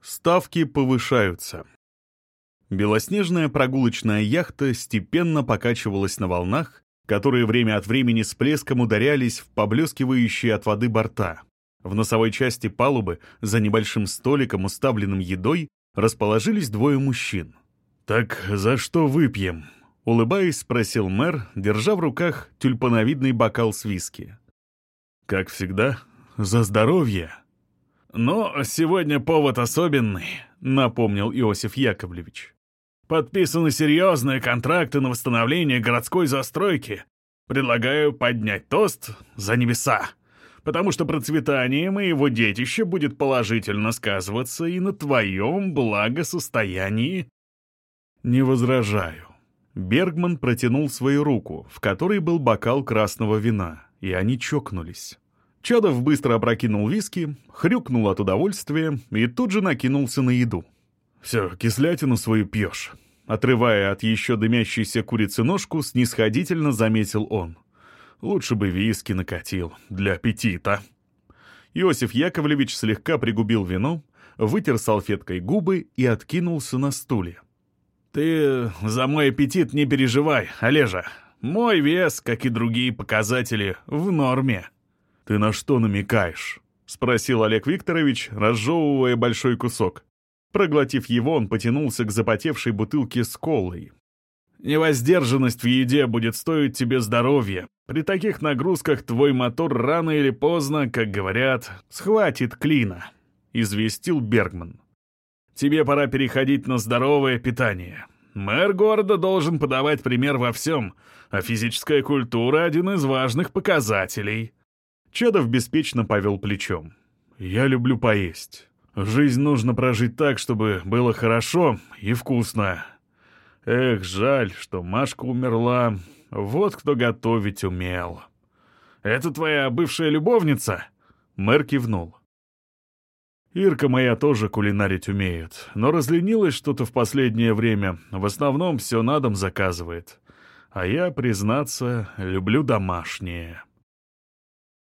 Ставки повышаются. Белоснежная прогулочная яхта степенно покачивалась на волнах, которые время от времени с плеском ударялись в поблескивающие от воды борта. В носовой части палубы, за небольшим столиком, уставленным едой, расположились двое мужчин. «Так за что выпьем?» — улыбаясь, спросил мэр, держа в руках тюльпановидный бокал с виски. «Как всегда, за здоровье!» «Но сегодня повод особенный», — напомнил Иосиф Яковлевич. «Подписаны серьезные контракты на восстановление городской застройки. Предлагаю поднять тост за небеса, потому что процветание моего детища будет положительно сказываться и на твоем благосостоянии». «Не возражаю». Бергман протянул свою руку, в которой был бокал красного вина, и они чокнулись. Чадов быстро опрокинул виски, хрюкнул от удовольствия и тут же накинулся на еду. «Все, кислятину свою пьешь», — отрывая от еще дымящейся курицы ножку, снисходительно заметил он. «Лучше бы виски накатил, для аппетита». Иосиф Яковлевич слегка пригубил вино, вытер салфеткой губы и откинулся на стуле. «Ты за мой аппетит не переживай, Олежа. Мой вес, как и другие показатели, в норме». «Ты на что намекаешь?» — спросил Олег Викторович, разжевывая большой кусок. Проглотив его, он потянулся к запотевшей бутылке с колой. «Невоздержанность в еде будет стоить тебе здоровья. При таких нагрузках твой мотор рано или поздно, как говорят, схватит клина», — известил Бергман. «Тебе пора переходить на здоровое питание. Мэр города должен подавать пример во всем, а физическая культура — один из важных показателей». Чадов беспечно повел плечом. «Я люблю поесть. Жизнь нужно прожить так, чтобы было хорошо и вкусно. Эх, жаль, что Машка умерла. Вот кто готовить умел». «Это твоя бывшая любовница?» Мэр кивнул. Ирка моя тоже кулинарить умеет, но разленилась что-то в последнее время. В основном все на дом заказывает. А я, признаться, люблю домашнее.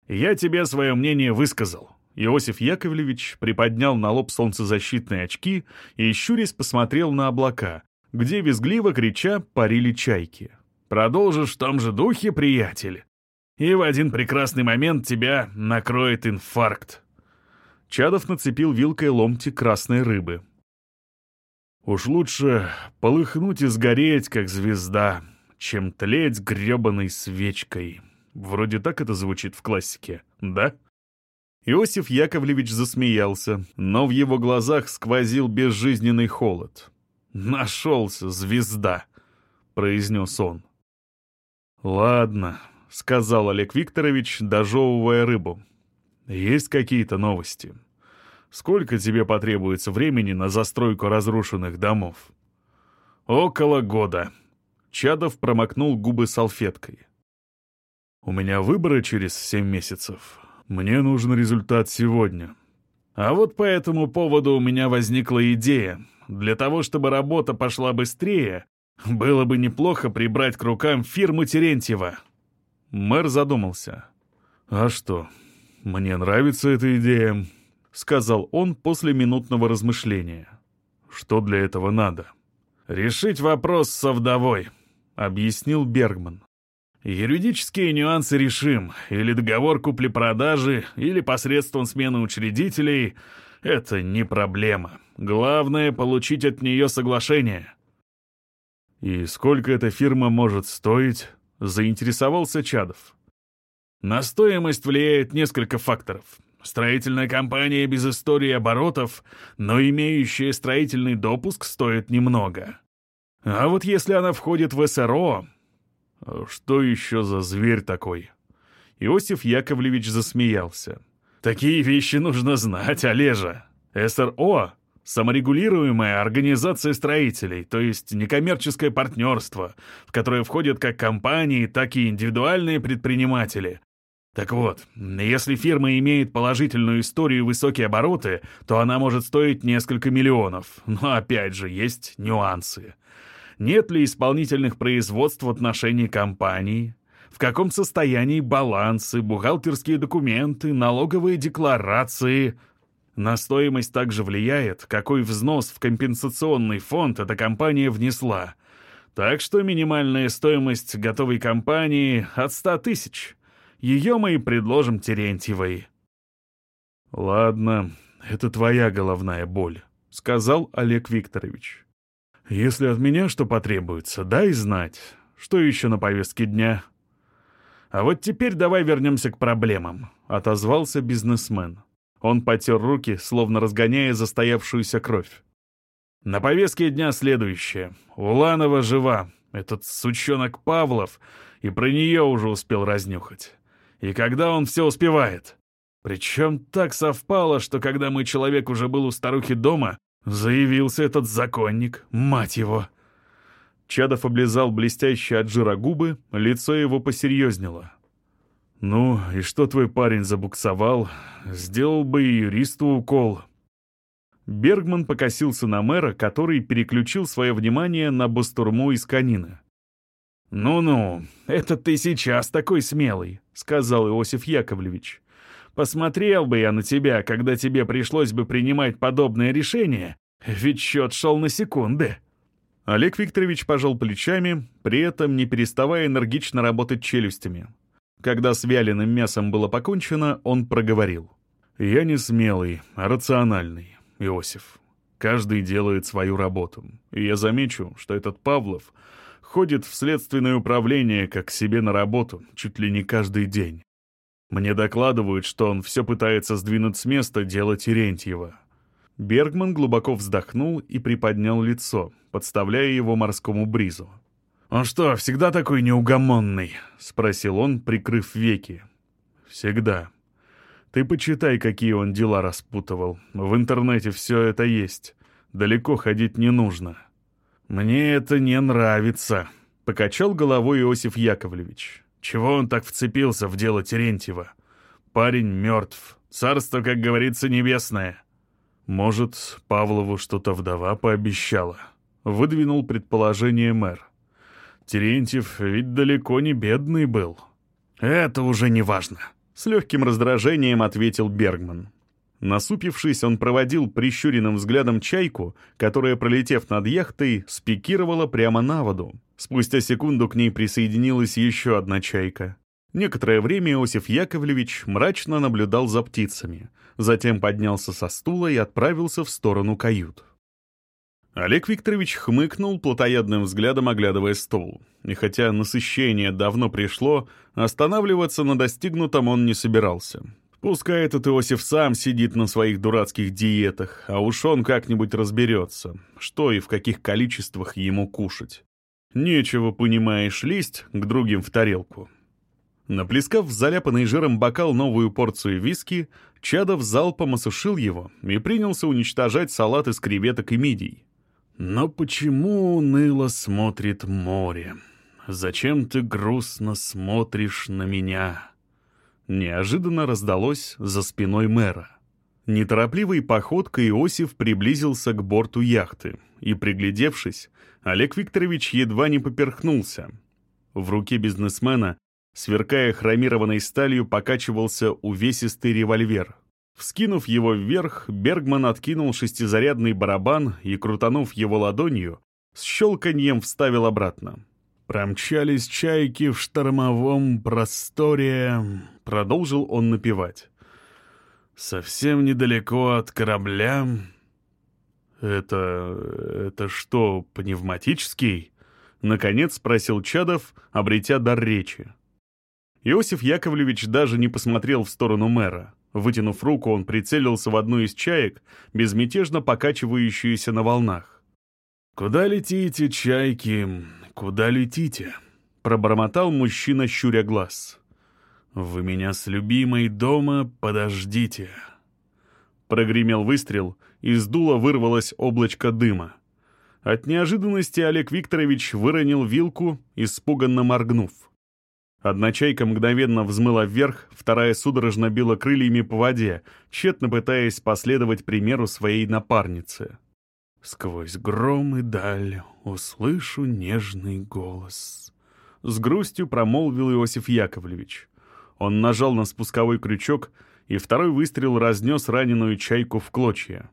«Я тебе свое мнение высказал». Иосиф Яковлевич приподнял на лоб солнцезащитные очки и, щурясь, посмотрел на облака, где, визгливо крича, парили чайки. «Продолжишь в том же духе, приятель, и в один прекрасный момент тебя накроет инфаркт». Чадов нацепил вилкой ломти красной рыбы. «Уж лучше полыхнуть и сгореть, как звезда, чем тлеть гребаной свечкой». Вроде так это звучит в классике, да? Иосиф Яковлевич засмеялся, но в его глазах сквозил безжизненный холод. «Нашелся, звезда!» — произнес он. «Ладно», — сказал Олег Викторович, дожевывая рыбу. «Есть какие-то новости? Сколько тебе потребуется времени на застройку разрушенных домов?» «Около года». Чадов промокнул губы салфеткой. У меня выборы через семь месяцев. Мне нужен результат сегодня. А вот по этому поводу у меня возникла идея. Для того, чтобы работа пошла быстрее, было бы неплохо прибрать к рукам фирму Терентьева. Мэр задумался. «А что, мне нравится эта идея», — сказал он после минутного размышления. «Что для этого надо?» «Решить вопрос со вдовой», — объяснил Бергман. Юридические нюансы решим. Или договор купли-продажи, или посредством смены учредителей. Это не проблема. Главное — получить от нее соглашение. «И сколько эта фирма может стоить?» — заинтересовался Чадов. На стоимость влияет несколько факторов. Строительная компания без истории оборотов, но имеющая строительный допуск стоит немного. А вот если она входит в СРО, «Что еще за зверь такой?» Иосиф Яковлевич засмеялся. «Такие вещи нужно знать, Олежа. СРО — саморегулируемая организация строителей, то есть некоммерческое партнерство, в которое входят как компании, так и индивидуальные предприниматели. Так вот, если фирма имеет положительную историю и высокие обороты, то она может стоить несколько миллионов. Но опять же, есть нюансы нет ли исполнительных производств в отношении компании, в каком состоянии балансы, бухгалтерские документы, налоговые декларации. На стоимость также влияет, какой взнос в компенсационный фонд эта компания внесла. Так что минимальная стоимость готовой компании от 100 тысяч. Ее мы и предложим Терентьевой. «Ладно, это твоя головная боль», — сказал Олег Викторович. «Если от меня что потребуется, дай знать. Что еще на повестке дня?» «А вот теперь давай вернемся к проблемам», — отозвался бизнесмен. Он потер руки, словно разгоняя застоявшуюся кровь. На повестке дня следующее. Уланова жива. Этот сучонок Павлов, и про нее уже успел разнюхать. И когда он все успевает? Причем так совпало, что когда мой человек уже был у старухи дома, заявился этот законник, мать его. Чадов облизал блестящие от жира губы, лицо его посерьезнело. «Ну, и что твой парень забуксовал? Сделал бы и юристу укол». Бергман покосился на мэра, который переключил свое внимание на бастурму из конины. «Ну-ну, это ты сейчас такой смелый», — сказал Иосиф Яковлевич. «Посмотрел бы я на тебя, когда тебе пришлось бы принимать подобное решение, ведь счет шел на секунды». Олег Викторович пожал плечами, при этом не переставая энергично работать челюстями. Когда с вяленым мясом было покончено, он проговорил. «Я не смелый, а рациональный, Иосиф. Каждый делает свою работу. И я замечу, что этот Павлов ходит в следственное управление как к себе на работу чуть ли не каждый день. Мне докладывают, что он все пытается сдвинуть с места дело Терентьева». Бергман глубоко вздохнул и приподнял лицо, подставляя его морскому бризу. «Он что, всегда такой неугомонный?» — спросил он, прикрыв веки. «Всегда. Ты почитай, какие он дела распутывал. В интернете все это есть. Далеко ходить не нужно». «Мне это не нравится», — покачал головой Иосиф Яковлевич. «Чего он так вцепился в дело Терентьева? Парень мертв. Царство, как говорится, небесное». «Может, Павлову что-то вдова пообещала?» — выдвинул предположение мэр. Терентьев ведь далеко не бедный был. Это уже не важно. С легким раздражением ответил Бергман. Насупившись, он проводил прищуренным взглядом чайку, которая, пролетев над яхтой, спикировала прямо на воду. Спустя секунду к ней присоединилась еще одна чайка. Некоторое время Иосиф Яковлевич мрачно наблюдал за птицами, затем поднялся со стула и отправился в сторону кают. Олег Викторович хмыкнул, плотоядным взглядом оглядывая стол. И хотя насыщение давно пришло, останавливаться на достигнутом он не собирался. Пускай этот Иосиф сам сидит на своих дурацких диетах, а уж он как-нибудь разберется, что и в каких количествах ему кушать. Нечего, понимаешь, лезть к другим в тарелку. Наплескав в заляпанный жиром бокал новую порцию виски, Чадов залпом осушил его и принялся уничтожать салат из креветок и мидий. Но почему уныло смотрит море? Зачем ты грустно смотришь на меня? Неожиданно раздалось за спиной мэра. Неторопливой походкой Иосиф приблизился к борту яхты, и, приглядевшись, Олег Викторович едва не поперхнулся. В руке бизнесмена, сверкая хромированной сталью, покачивался увесистый револьвер — Вскинув его вверх, Бергман откинул шестизарядный барабан и, крутанув его ладонью, с щелканьем вставил обратно. «Промчались чайки в штормовом просторе», — продолжил он напевать. «Совсем недалеко от корабля...» «Это... это что, пневматический?» — наконец спросил Чадов, обретя дар речи. Иосиф Яковлевич даже не посмотрел в сторону мэра. Вытянув руку, он прицелился в одну из чаек, безмятежно покачивающуюся на волнах. «Куда летите, чайки? Куда летите?» — пробормотал мужчина, щуря глаз. «Вы меня с любимой дома подождите». Прогремел выстрел, из дула вырвалось облачко дыма. От неожиданности Олег Викторович выронил вилку, испуганно моргнув. Одна чайка мгновенно взмыла вверх, вторая судорожно била крыльями по воде, тщетно пытаясь последовать примеру своей напарницы. «Сквозь гром и даль услышу нежный голос», — с грустью промолвил Иосиф Яковлевич. Он нажал на спусковой крючок, и второй выстрел разнес раненую чайку в клочья.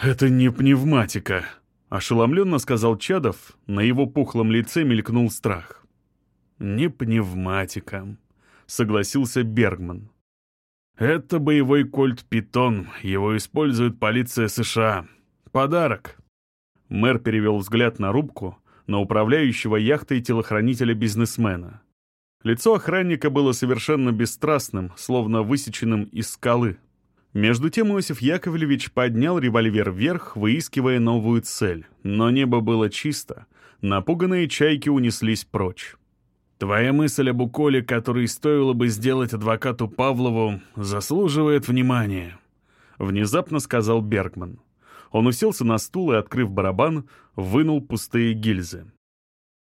«Это не пневматика», — ошеломленно сказал Чадов, на его пухлом лице мелькнул страх. «Не пневматика», — согласился Бергман. «Это боевой кольт «Питон», его использует полиция США. Подарок». Мэр перевел взгляд на рубку, на управляющего яхтой телохранителя-бизнесмена. Лицо охранника было совершенно бесстрастным, словно высеченным из скалы. Между тем Иосиф Яковлевич поднял револьвер вверх, выискивая новую цель. Но небо было чисто. Напуганные чайки унеслись прочь. «Твоя мысль об уколе, который стоило бы сделать адвокату Павлову, заслуживает внимания», — внезапно сказал Бергман. Он уселся на стул и, открыв барабан, вынул пустые гильзы.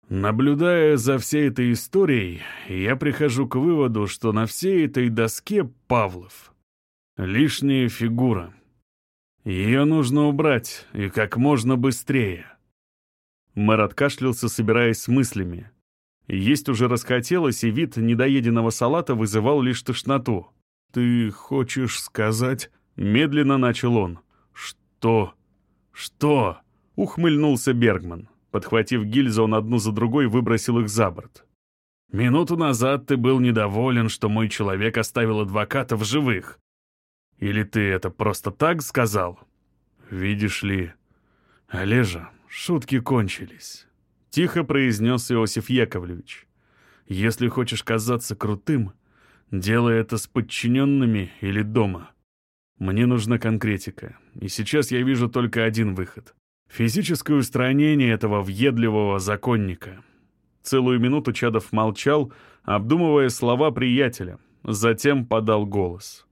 Наблюдая за всей этой историей, я прихожу к выводу, что на всей этой доске Павлов — лишняя фигура. Ее нужно убрать, и как можно быстрее. Мэр откашлялся, собираясь с мыслями. Есть уже расхотелось, и вид недоеденного салата вызывал лишь тошноту. «Ты хочешь сказать...» — медленно начал он. «Что? Что?» — ухмыльнулся Бергман. Подхватив гильзы, он одну за другой выбросил их за борт. «Минуту назад ты был недоволен, что мой человек оставил адвоката в живых. Или ты это просто так сказал? Видишь ли, Олежа, шутки кончились», — тихо произнес Иосиф Яковлевич. «Если хочешь казаться крутым, делай это с подчиненными или дома. Мне нужна конкретика, и сейчас я вижу только один выход. Физическое устранение этого въедливого законника. Целую минуту Чадов молчал, обдумывая слова приятеля. Затем подал голос.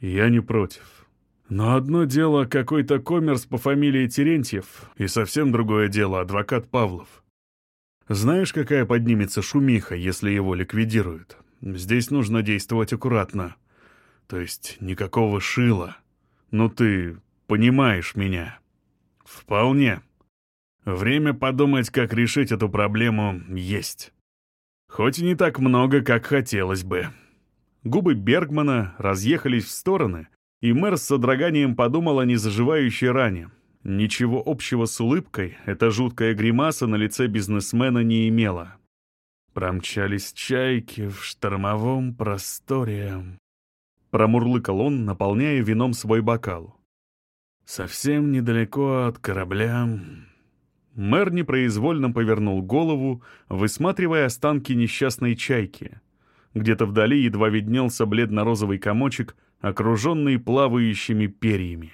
«Я не против. Но одно дело какой-то коммерс по фамилии Терентьев, и совсем другое дело адвокат Павлов. Знаешь, какая поднимется шумиха, если его ликвидируют? Здесь нужно действовать аккуратно. То есть никакого шила. Ну ты понимаешь меня». «Вполне. Время подумать, как решить эту проблему, есть. Хоть и не так много, как хотелось бы». Губы Бергмана разъехались в стороны, и мэр с содроганием подумал о незаживающей ране. Ничего общего с улыбкой эта жуткая гримаса на лице бизнесмена не имела. Промчались чайки в штормовом просторе. Промурлыкал он, наполняя вином свой бокал. Совсем недалеко от корабля. Мэр непроизвольно повернул голову, высматривая останки несчастной чайки. Где-то вдали едва виднелся бледно-розовый комочек, окруженный плавающими перьями.